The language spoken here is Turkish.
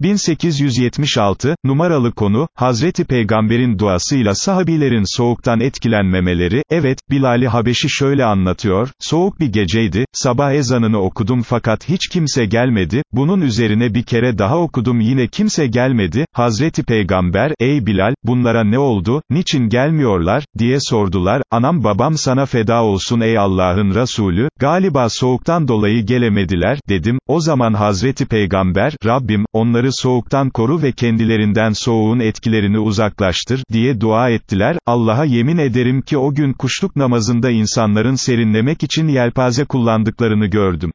1876, numaralı konu, Hazreti Peygamber'in duasıyla sahabilerin soğuktan etkilenmemeleri, evet, Bilal-i Habeşi şöyle anlatıyor, soğuk bir geceydi, sabah ezanını okudum fakat hiç kimse gelmedi, bunun üzerine bir kere daha okudum yine kimse gelmedi, Hazreti Peygamber, ey Bilal, bunlara ne oldu, niçin gelmiyorlar, diye sordular, anam babam sana feda olsun ey Allah'ın Resulü, galiba soğuktan dolayı gelemediler, dedim, o zaman Hazreti Peygamber, Rabbim, onları soğuktan koru ve kendilerinden soğuğun etkilerini uzaklaştır, diye dua ettiler, Allah'a yemin ederim ki o gün kuşluk namazında insanların serinlemek için yelpaze kullandıklarını gördüm.